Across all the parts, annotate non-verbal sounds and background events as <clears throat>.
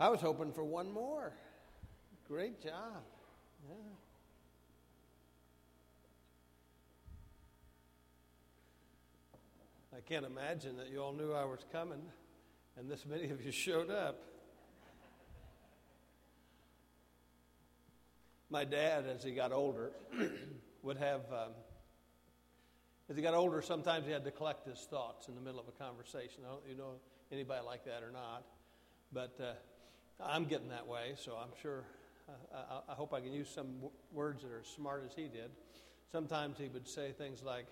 I was hoping for one more. Great job. Yeah. I can't imagine that you all knew I was coming and this many of you showed up. My dad, as he got older, <clears throat> would have, um, as he got older, sometimes he had to collect his thoughts in the middle of a conversation. I don't you know anybody like that or not, but uh, I'm getting that way, so I'm sure, uh, I, I hope I can use some w- words that are as smart as he did. Sometimes he would say things like,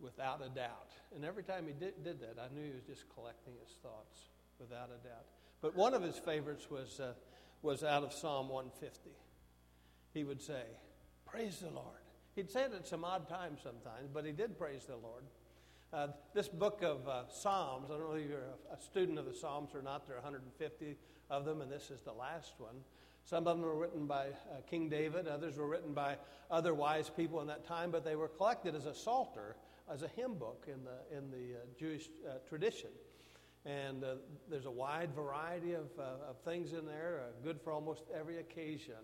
without a doubt. And every time he did, did, that, I knew he was just collecting his thoughts, without a doubt. But one of his favorites was, uh, was out of Psalm 150. He would say, Praise the Lord. He'd say it at some odd times sometimes, but he did praise the Lord. Uh, this book of uh, Psalms, I don't know if you're a, a, student of the Psalms or not, there are 150 of them, and this is the last one. Some of them were written by uh, King David, others were written by other wise people in that time, but they were collected as a psalter as a hymn book in the, in the uh, Jewish uh, tradition. And uh, there's a wide variety of, uh, of things in there, uh, good for almost every occasion.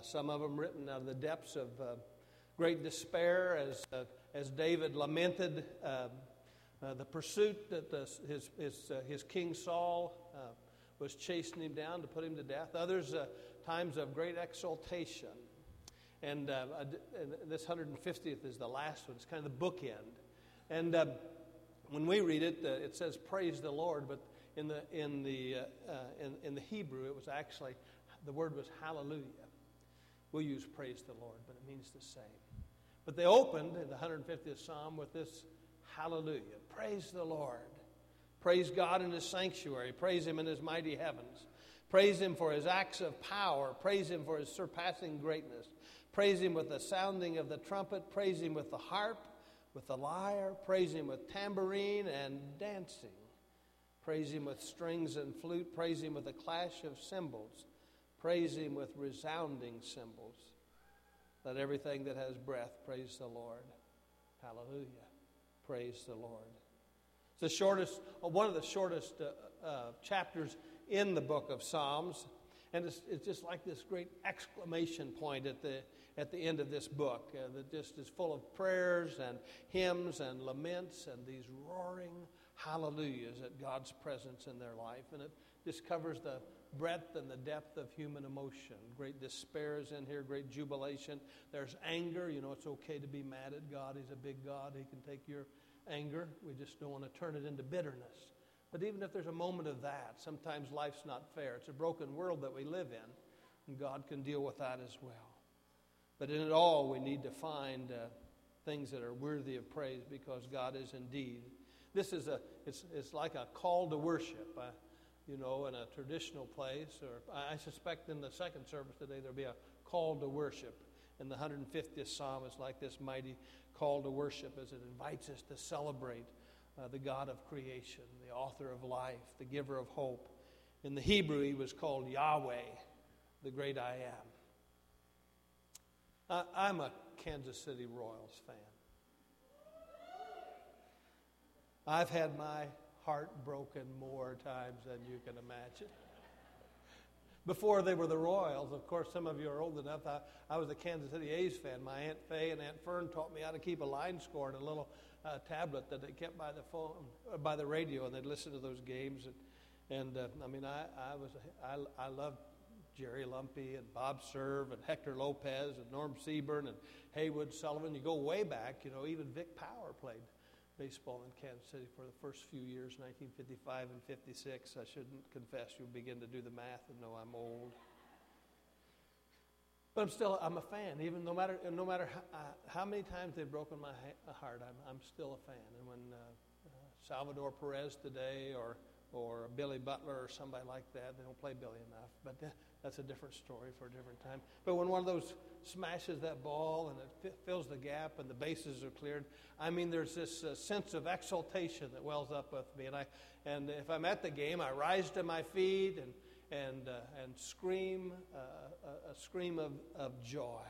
Some of them written out of the depths of great despair as, as David lamented the pursuit that the, his, his, his king Saul was chasing him down to put him to death. Others, times of great exaltation. and, uh, and this 150th is the last one. It's kind of the bookend. And uh, when we read it, uh, it says "Praise the Lord," but in the in the uh, uh, in, in the Hebrew, it was actually the word was "Hallelujah." We'll use "Praise the Lord," but it means the same. But they opened in the 150th Psalm with this "Hallelujah." Praise the Lord. Praise God in His sanctuary. Praise Him in His mighty heavens. Praise Him for His acts of power. Praise Him for His surpassing greatness. Praise him with the sounding of the trumpet. Praise him with the harp, with the lyre. Praise him with tambourine and dancing. Praise him with strings and flute. Praise him with a clash of cymbals. Praise him with resounding cymbals. Let everything that has breath praise the Lord. Hallelujah. Praise the Lord. The shortest, one of the shortest uh, uh, chapters in the book of Psalms. And it's, it's just like this great exclamation point at the, at the end of this book uh, that just is full of prayers and hymns and laments and these roaring hallelujahs at God's presence in their life. And it just covers the breadth and the depth of human emotion. Great despair is in here, great jubilation. There's anger. You know, it's okay to be mad at God. He's a big God. He can take your anger. We just don't want to turn it into bitterness. But even if there's a moment of that, sometimes life's not fair. It's a broken world that we live in, and God can deal with that as well. But in it all, we need to find uh, things that are worthy of praise because God is indeed. This is a, it's, it's like a call to worship, uh, you know, in a traditional place. Or I suspect in the second service today there'll be a call to worship. And the 150th Psalm is like this mighty call to worship as it invites us to celebrate uh, the God of creation, the author of life, the giver of hope. In the Hebrew, he was called Yahweh, the great I am. I'm a Kansas City Royals fan. I've had my heart broken more times than you can imagine. Before they were the Royals, of course, some of you are old enough. I, I was a Kansas City A's fan. My Aunt Faye and Aunt Fern taught me how to keep a line score in a little uh, tablet that they kept by the phone, uh, by the radio, and they'd listen to those games. And, and uh, I mean, I, I was, I, I loved Jerry Lumpe and Bob Cerv and Hector Lopez and Norm Siebern and Haywood Sullivan. You go way back, you know, even Vic Power played baseball in Kansas City for the first few years, 1955 and 56. I shouldn't confess, you'll begin to do the math and know I'm old. But I'm still, I'm a fan. Even no matter, no matter how, uh, how many times they've broken my heart, I'm, I'm still a fan. And when uh, uh, Salvador Perez today or or Billy Butler or somebody like that. They don't play Billy enough, but that's a different story for a different time. But when one of those smashes that ball and it f- fills the gap and the bases are cleared, I mean, there's this uh, sense of exultation that wells up with me. And, I, and if I'm at the game, I rise to my feet and, and, uh, and scream uh, a, scream of, of joy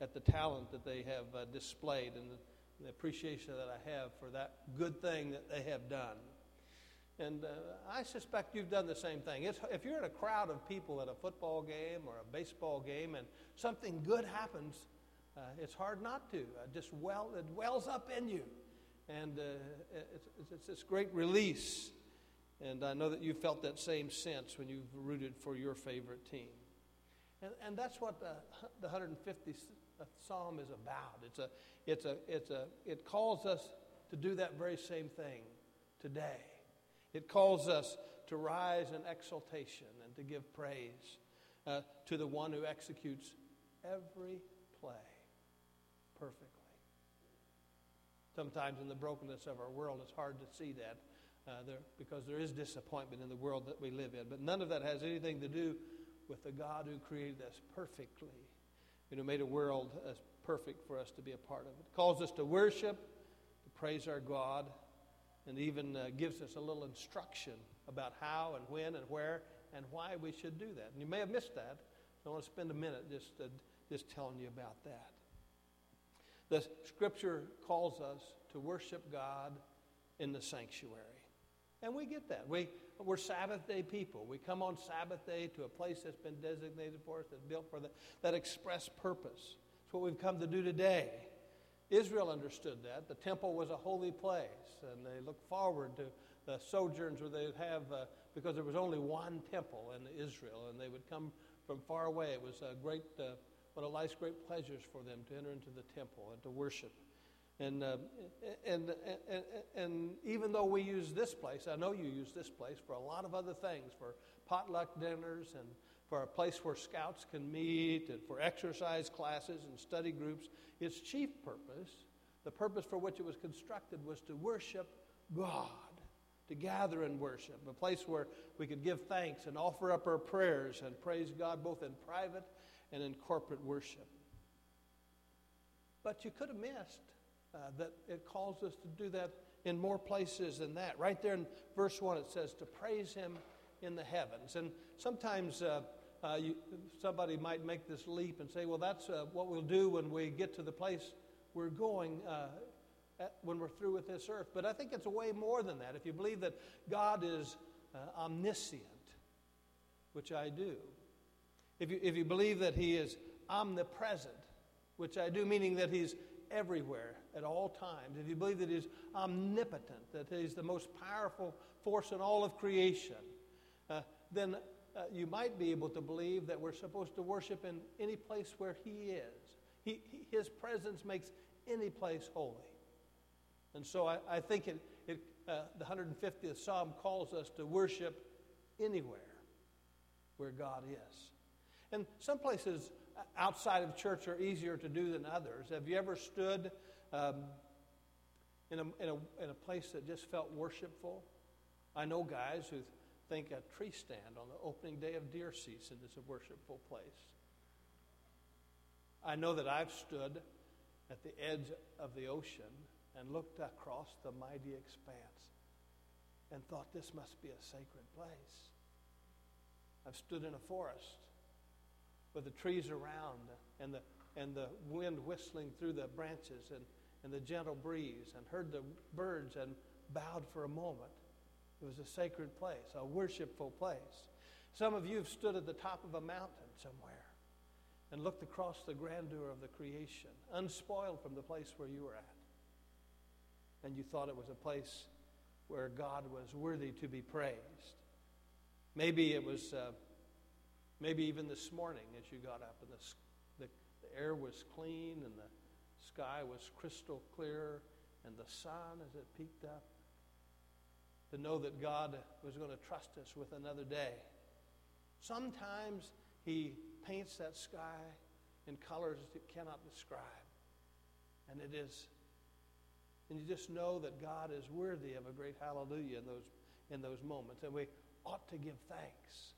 at the talent that they have uh, displayed and the, the appreciation that I have for that good thing that they have done. And uh, I suspect you've done the same thing. It's, if you're in a crowd of people at a football game or a baseball game and something good happens, uh, it's hard not to. Uh, just well, it wells up in you. And uh, it's, it's this great release. And I know that you felt that same sense when you've rooted for your favorite team. And, and that's what the, the 150th Psalm is about. It's a, it's a, it's a, it calls us to do that very same thing today. It calls us to rise in exaltation and to give praise uh, to the one who executes every play perfectly. Sometimes in the brokenness of our world, it's hard to see that uh, there, because there is disappointment in the world that we live in. But none of that has anything to do with the God who created us perfectly, you know, made a world as perfect for us to be a part of. It calls us to worship, to praise our God, and even uh, gives us a little instruction about how and when and where and why we should do that. And you may have missed that. So I want to spend a minute just, uh, just telling you about that. The scripture calls us to worship God in the sanctuary. And we get that. We, we're Sabbath day people. We come on Sabbath day to a place that's been designated for us, that's built for the, that express purpose. It's what we've come to do today. Israel understood that. The temple was a holy place, and they looked forward to the sojourns where they'd have, uh, because there was only one temple in Israel, and they would come from far away. It was a great, uh, one of life's great pleasures for them to enter into the temple and to worship. And, uh, and, and, and even though we use this place, I know you use this place for a lot of other things, for potluck dinners and for a place where scouts can meet and for exercise classes and study groups. Its chief purpose, the purpose for which it was constructed, was to worship God, to gather and worship, a place where we could give thanks and offer up our prayers and praise God both in private and in corporate worship. But you could have missed uh, that it calls us to do that in more places than that. Right there in verse 1, it says to praise Him in the heavens. And sometimes uh, uh, you, somebody might make this leap and say, well, that's uh, what we'll do when we get to the place we're going uh, at, when we're through with this earth. But I think it's way more than that. If you believe that God is uh, omniscient, which I do, if you, if you believe that He is omnipresent, which I do, meaning that He's everywhere at all times, if you believe that He's omnipotent, that He's the most powerful force in all of creation, uh, then uh, you might be able to believe that we're supposed to worship in any place where He is. He, he, his presence makes any place holy. And so I, I think it, it, uh, the 150th Psalm calls us to worship anywhere where God is. And some places outside of church are easier to do than others. Have you ever stood um, in, a, in, a, in a place that just felt worshipful? I know guys who think a tree stand on the opening day of deer season is a worshipful place. I know that I've stood at the edge of the ocean and looked across the mighty expanse and thought this must be a sacred place. I've stood in a forest with the trees around and the, and the wind whistling through the branches and, and the gentle breeze and heard the birds and bowed for a moment. It was a sacred place, a worshipful place. Some of you have stood at the top of a mountain somewhere and looked across the grandeur of the creation, unspoiled from the place where you were at. And you thought it was a place where God was worthy to be praised. Maybe it was, uh, maybe even this morning as you got up and the, the, the air was clean and the sky was crystal clear and the sun as it peeked up to know that God was going to trust us with another day. Sometimes He paints that sky in colors that cannot describe. And it is, and you just know that God is worthy of a great hallelujah in those, in those moments. And we ought to give thanks.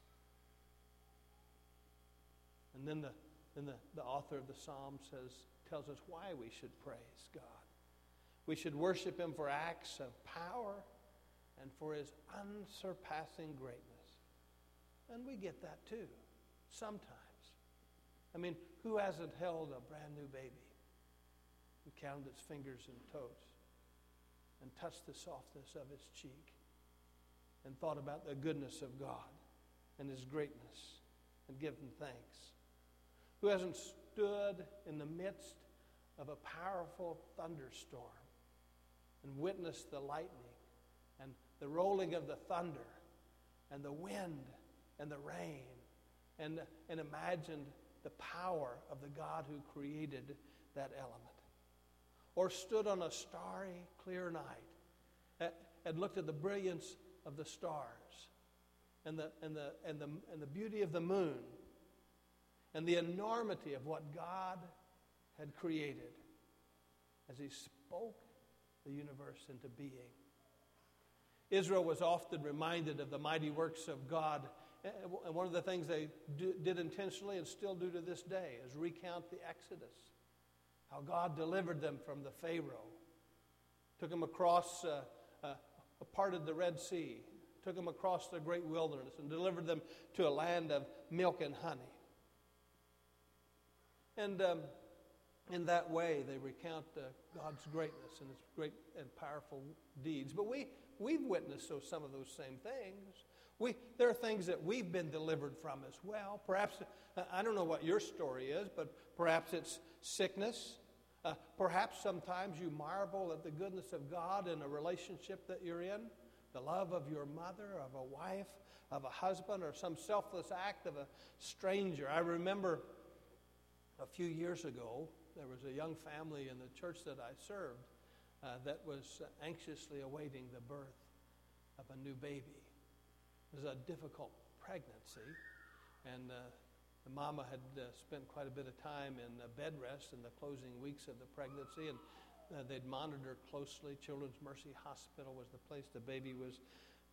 And then the, then the, the author of the psalm says, tells us why we should praise God. We should worship Him for acts of power and for his unsurpassing greatness. And we get that too, sometimes. I mean, who hasn't held a brand new baby and counted its fingers and toes and touched the softness of its cheek and thought about the goodness of God and His greatness and given thanks? Who hasn't stood in the midst of a powerful thunderstorm and witnessed the lightning the rolling of the thunder and the wind and the rain and, and imagined the power of the God who created that element. Or stood on a starry, clear night and looked at the brilliance of the stars and the, and the, and the, and the beauty of the moon and the enormity of what God had created as He spoke the universe into being. Israel was often reminded of the mighty works of God. And one of the things they did intentionally and still do to this day is recount the Exodus, how God delivered them from the Pharaoh, took them across, uh, uh, parted the Red Sea, took them across the great wilderness, and delivered them to a land of milk and honey. And um, in that way, they recount uh, God's greatness and His great and powerful deeds. But we, we've witnessed so, some of those same things. We, there are things that we've been delivered from as well. Perhaps, uh, I don't know what your story is, but perhaps it's sickness. Uh, perhaps sometimes you marvel at the goodness of God in a relationship that you're in, the love of your mother, of a wife, of a husband, or some selfless act of a stranger. I remember a few years ago, there was a young family in the church that I served uh, that was anxiously awaiting the birth of a new baby. It was a difficult pregnancy, and uh, the mama had uh, spent quite a bit of time in bed rest in the closing weeks of the pregnancy, and uh, they'd monitored closely. Children's Mercy Hospital was the place the baby was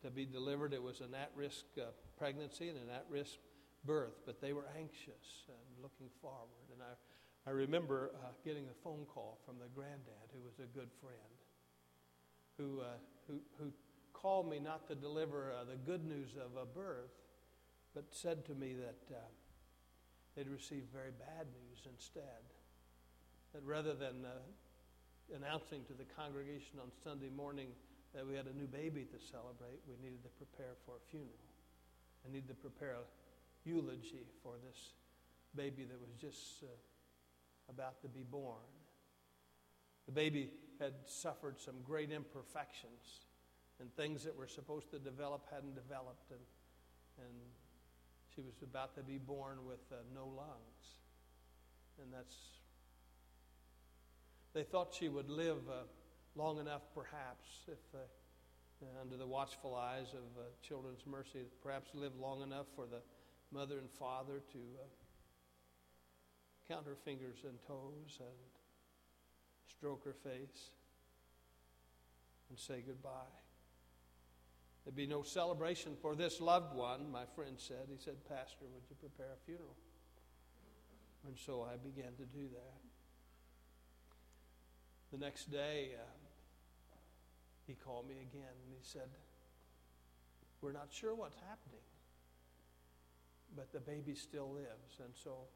to be delivered. It was an at risk uh, pregnancy and an at risk birth, but they were anxious and looking forward. And I, I remember uh, getting a phone call from the granddad, who was a good friend, who, uh, who, who called me not to deliver uh, the good news of a birth, but said to me that uh, they'd received very bad news instead. That rather than uh, announcing to the congregation on Sunday morning that we had a new baby to celebrate, we needed to prepare for a funeral. I needed to prepare a eulogy for this baby that was just uh, about to be born. The baby had suffered some great imperfections, and things that were supposed to develop hadn't developed, and, and she was about to be born with uh, no lungs. And that's, they thought she would live uh, long enough, perhaps, if uh, under the watchful eyes of uh, Children's Mercy, perhaps live long enough for the mother and father to uh, count her fingers and toes and stroke her face and say goodbye. There'd be no celebration for this loved one, my friend said. He said, Pastor, would you prepare a funeral? And so I began to do that. The next day, uh, he called me again and he said, We're not sure what's happening but the baby still lives. And so,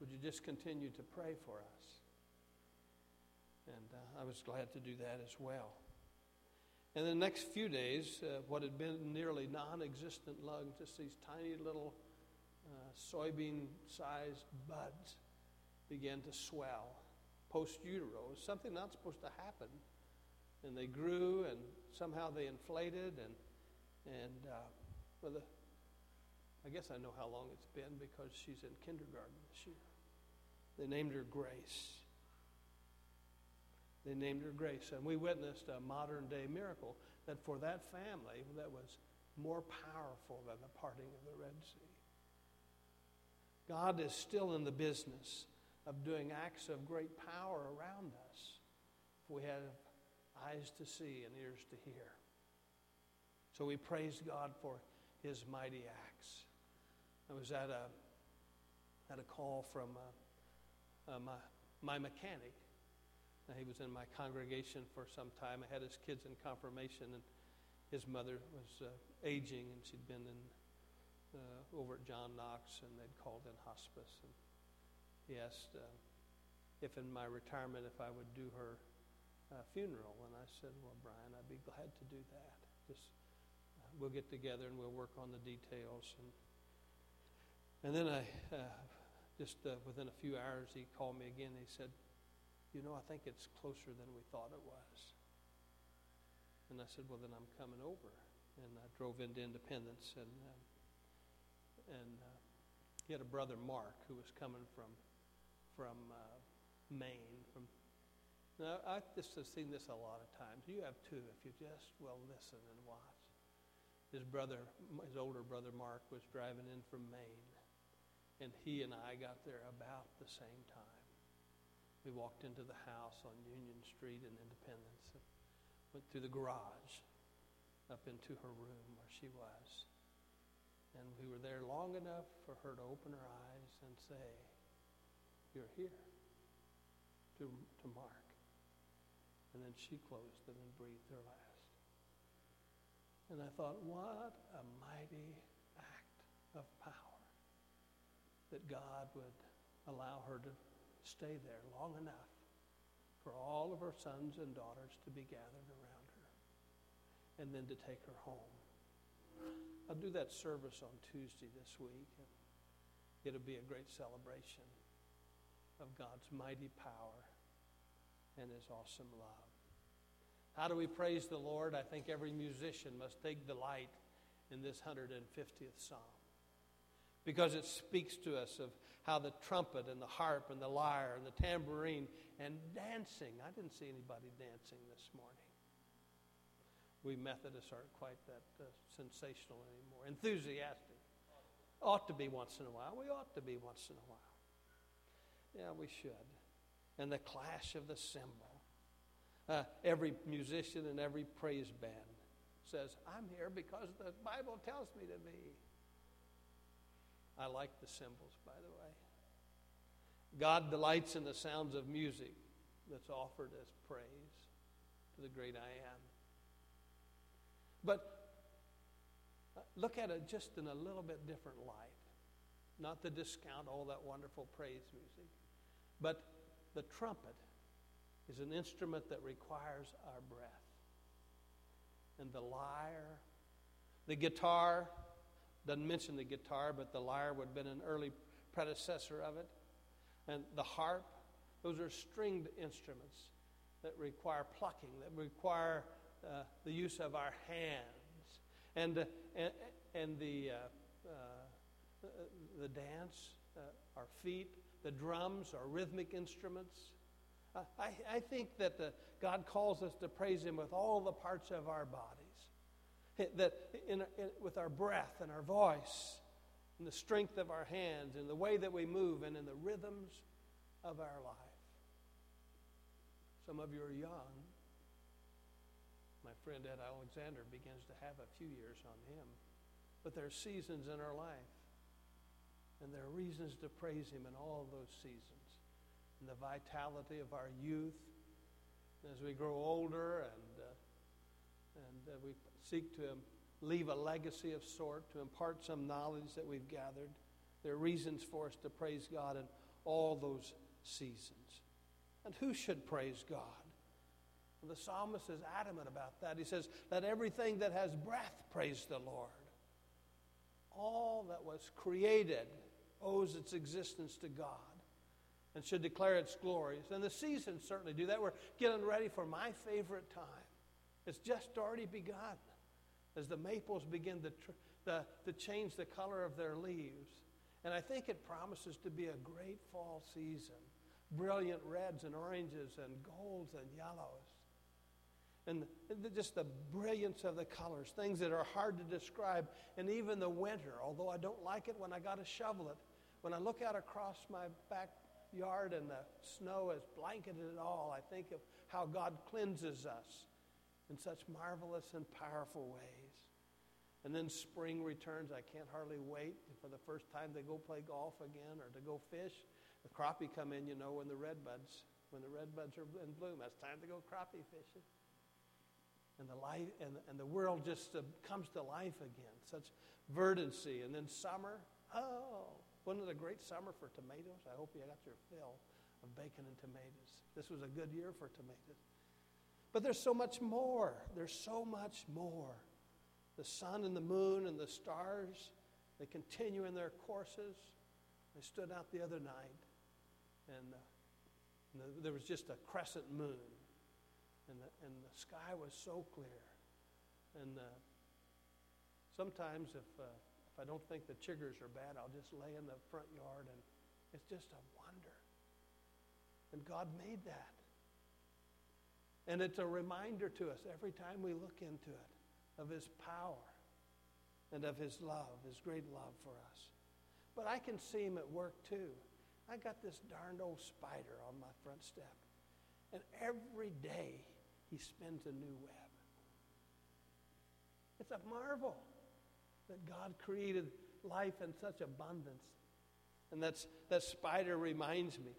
would you just continue to pray for us? And uh, I was glad to do that as well. And the next few days, uh, what had been nearly non existent lungs, just these tiny little uh, soybean sized buds, began to swell post utero. something not supposed to happen. And they grew, and somehow they inflated, and, and uh, I guess I know how long it's been because she's in kindergarten this year. They named her Grace. They named her Grace. And we witnessed a modern day miracle that for that family that was more powerful than the parting of the Red Sea. God is still in the business of doing acts of great power around us if we have eyes to see and ears to hear. So we praise God for his mighty acts. I was at a, at a call from uh, uh, my, my mechanic. Now, he was in my congregation for some time. I had his kids in confirmation, and his mother was uh, aging, and she'd been in, uh, over at John Knox, and they'd called in hospice. And he asked if in my retirement if I would do her funeral. And I said, well, Brian, I'd be glad to do that. Just we'll get together and we'll work on the details. And, and then I, uh, just uh, within a few hours, he called me again. He said, You know, I think it's closer than we thought it was. And I said, Well, then I'm coming over. And I drove into Independence, and, uh, and uh, he had a brother, Mark, who was coming from, from uh, Maine. From, now, I just have seen this a lot of times. You have too, if you just will listen and watch. His brother, his older brother, Mark, was driving in from Maine, and he and I got there about the same time. We walked into the house on Union Street in Independence and went through the garage up into her room where she was. And we were there long enough for her to open her eyes and say, You're here, to, to Mark. And then she closed them and breathed her last. And I thought, what a mighty act of power that God would allow her to stay there long enough for all of her sons and daughters to be gathered around her and then to take her home. I'll do that service on Tuesday this week. And it'll be a great celebration of God's mighty power and his awesome love. How do we praise the Lord? I think every musician must take delight in this 150th psalm because it speaks to us of how the trumpet and the harp and the lyre and the tambourine and dancing. I didn't see anybody dancing this morning we Methodists aren't quite that uh, sensational anymore. Enthusiastic. Ought to be once in a while. We ought to be once in a while. Yeah, we should. And the clash of the cymbal. Uh, every musician and every praise band says, I'm here because the Bible tells me to be. I like the cymbals, by the way. God delights in the sounds of music that's offered as praise to the great I am. But uh, look at it just in a little bit different light. Not to discount all that wonderful praise music, but the trumpet is an instrument that requires our breath. And the lyre, the guitar, doesn't mention the guitar, but the lyre would have been an early predecessor of it. And the harp, those are stringed instruments that require plucking, that require uh, the use of our hands and, uh, and, and the, uh, uh the dance, uh, our feet, the drums, our rhythmic instruments. I, I think that the, God calls us to praise Him with all the parts of our bodies, that in, in, with our breath and our voice, and the strength of our hands, and the way that we move, and in the rhythms of our life. Some of you are young my friend Ed Alexander begins to have a few years on him. But there are seasons in our life, and there are reasons to praise Him in all those seasons. And the vitality of our youth, as we grow older and, uh, and uh, we seek to leave a legacy of sort, to impart some knowledge that we've gathered, there are reasons for us to praise God in all those seasons. And who should praise God? The psalmist is adamant about that. He says, Let everything that has breath praise the Lord. All that was created owes its existence to God and should declare its glories. And the seasons certainly do that. We're getting ready for my favorite time. It's just already begun as the maples begin to, tr- the, to change the color of their leaves. And I think it promises to be a great fall season brilliant reds and oranges and golds and yellows and just the brilliance of the colors, things that are hard to describe, and even the winter, although I don't like it when I got to shovel it. When I look out across my backyard and the snow has blanketed it all, I think of how God cleanses us in such marvelous and powerful ways. And then spring returns. I can't hardly wait for the first time to go play golf again or to go fish. The crappie come in, you know, when the red buds, when the red buds are in bloom. That's time to go crappie fishing and the life and, and the world just uh, comes to life again such verdancy and then summer oh wasn't it a great summer for tomatoes i hope you got your fill of bacon and tomatoes this was a good year for tomatoes but there's so much more there's so much more the sun and the moon and the stars, they continue in their courses. I stood out the other night, and, uh, and the, there was just a crescent moon, and the, and the sky was so clear. And uh, sometimes, if, uh, if I don't think the chiggers are bad, I'll just lay in the front yard, and it's just a wonder. And God made that. And it's a reminder to us every time we look into it of His power and of His love, His great love for us. But I can see Him at work too. I got this darned old spider on my front step. And every day he spins a new web. It's a marvel that God created life in such abundance. And that's, that spider reminds me.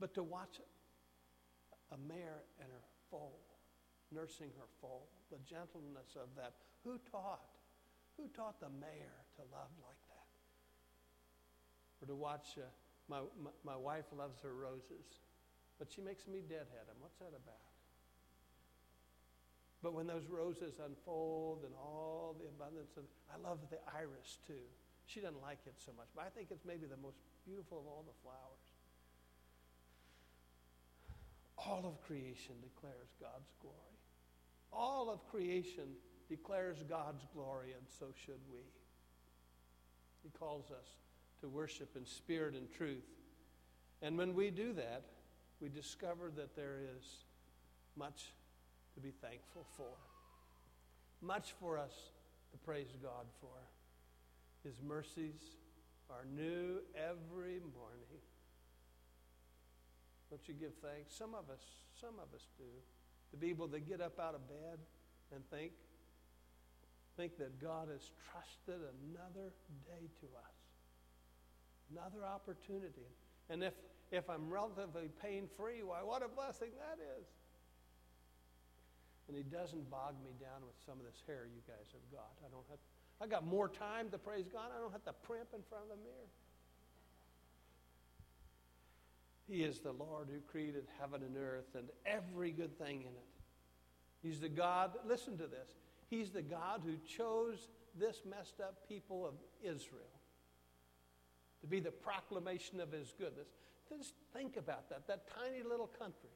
But to watch a mare and her foal, nursing her foal, the gentleness of that. Who taught? Who taught the mare to love like that? Or to watch, uh, my, my, my wife loves her roses, but she makes me deadhead them. What's that about? But when those roses unfold and all the abundance of, I love the iris too. She doesn't like it so much, but I think it's maybe the most beautiful of all the flowers. All of creation declares God's glory. All of creation declares God's glory, and so should we. He calls us to worship in spirit and truth. And when we do that, we discover that there is much to be thankful for, much for us to praise God for. His mercies are new every morning. Don't you give thanks? Some of us, some of us do. To be able to get up out of bed and think, think that God has trusted another day to us, another opportunity. And if, if I'm relatively pain free, why, what a blessing that is. And He doesn't bog me down with some of this hair you guys have got. I don't have, I've got more time to praise God. I don't have to primp in front of the mirror. He is the Lord who created heaven and earth and every good thing in it. He's the God, listen to this. He's the God who chose this messed up people of Israel to be the proclamation of his goodness. Just think about that, that tiny little country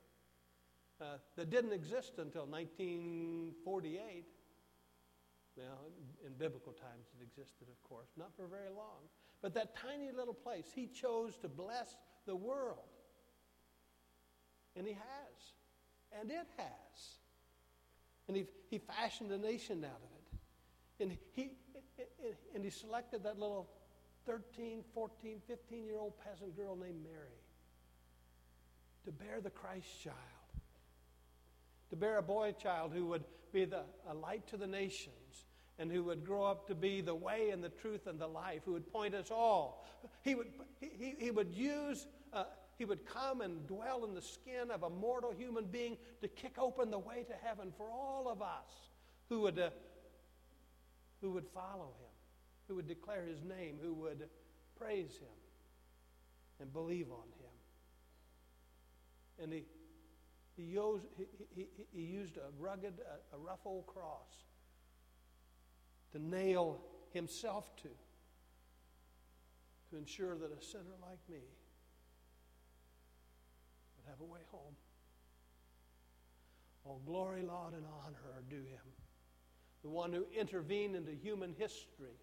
uh, that didn't exist until 1948. Now, in biblical times it existed, of course, not for very long. But that tiny little place, he chose to bless the world. And he has. And it has. And he, he fashioned a nation out of it. And he, and he selected that little 13, 14, 15 year old peasant girl named Mary to bear the Christ child, to bear a boy child who would be the, a light to the nations and who would grow up to be the way and the truth and the life, who would point us all. He would, he, he would use uh, he would come and dwell in the skin of a mortal human being to kick open the way to heaven for all of us who would, uh, who would follow him, who would declare his name, who would praise him and believe on him. And he, he, used, he, he, he used a rugged, a, a rough old cross to nail himself to, to ensure that a sinner like me have a way home. All glory, laud, and honor are due him. The one who intervened into human history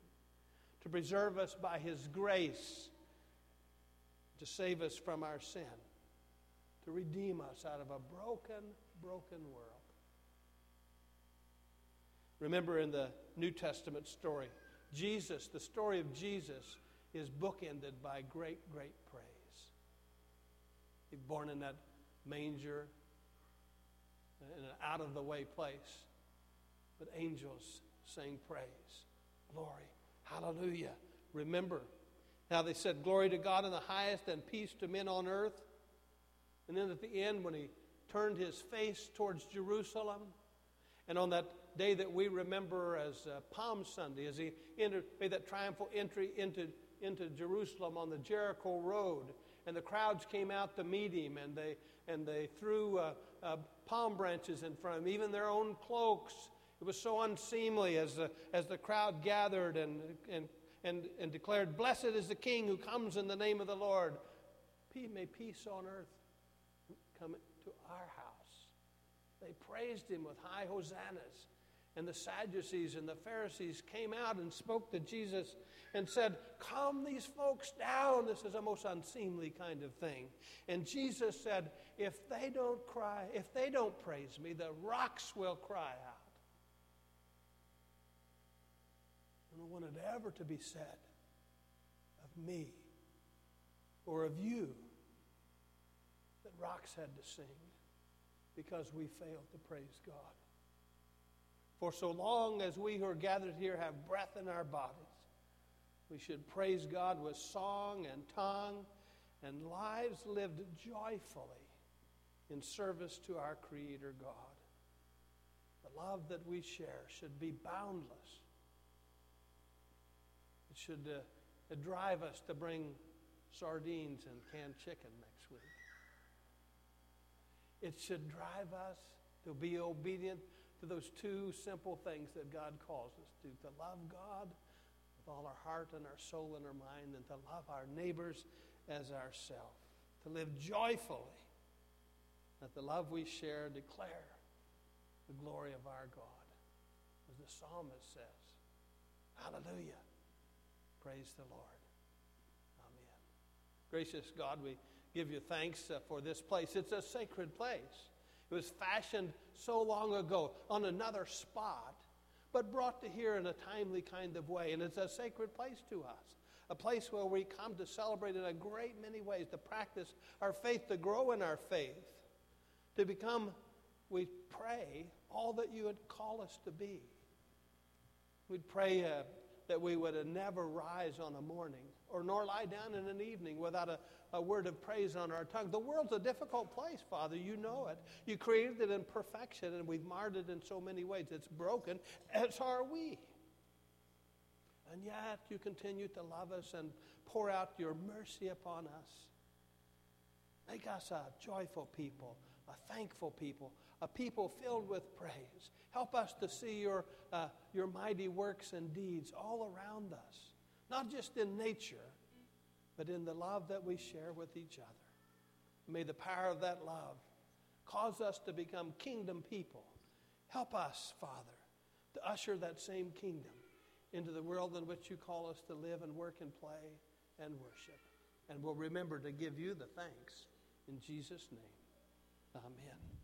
to preserve us by his grace, to save us from our sin, to redeem us out of a broken, broken world. Remember in the New Testament story, Jesus, the story of Jesus, is bookended by great, great praise. Born in that manger in an out of the way place. But angels sing praise, glory, hallelujah. Remember how they said, Glory to God in the highest and peace to men on earth. And then at the end, when he turned his face towards Jerusalem, and on that day that we remember as uh, Palm Sunday, as he entered, made that triumphal entry into, into Jerusalem on the Jericho Road, and the crowds came out to meet him, and they, and they threw uh, uh, palm branches in front of him, even their own cloaks, It was so unseemly as the, as the crowd gathered and, and, and, and declared, Blessed is the King who comes in the name of the Lord. May peace on earth come to our house. They praised him with high hosannas. And the Sadducees and the Pharisees came out and spoke to Jesus and said, Calm these folks down. This is a most unseemly kind of thing. And Jesus said, If they don't cry, if they don't praise me, the rocks will cry out. I don't want it ever to be said of me or of you that rocks had to sing because we failed to praise God. For so long as we who are gathered here have breath in our bodies, we should praise God with song and tongue and lives lived joyfully in service to our Creator God. The love that we share should be boundless. It should uh, drive us to bring sardines and canned chicken next week. It should drive us to be obedient to those two simple things that God calls us to to love God with all our heart and our soul and our mind, and to love our neighbors as ourselves, to live joyfully, that the love we share declare the glory of our God. As the psalmist says, Hallelujah. Praise the Lord. Amen. Gracious God, we give you thanks uh, for this place. It's a sacred place. It was fashioned so long ago on another spot, but brought to here in a timely kind of way. And it's a sacred place to us, a place where we come to celebrate in a great many ways, to practice our faith, to grow in our faith, to become, we pray, all that you would call us to be. We'd pray uh, that we would never rise on a morning or nor lie down in an evening without a, a word of praise on our tongue. The world's a difficult place, Father. You know it. You created it in perfection, and we've marred it in so many ways. It's broken, as are we. And yet, you continue to love us and pour out your mercy upon us. Make us a joyful people, a thankful people, a people filled with praise. Help us to see your, uh, your mighty works and deeds all around us, not just in nature, but in the love that we share with each other. May the power of that love cause us to become kingdom people. Help us, Father, to usher that same kingdom into the world in which you call us to live and work and play and worship. And we'll remember to give you the thanks in Jesus' name. Amen.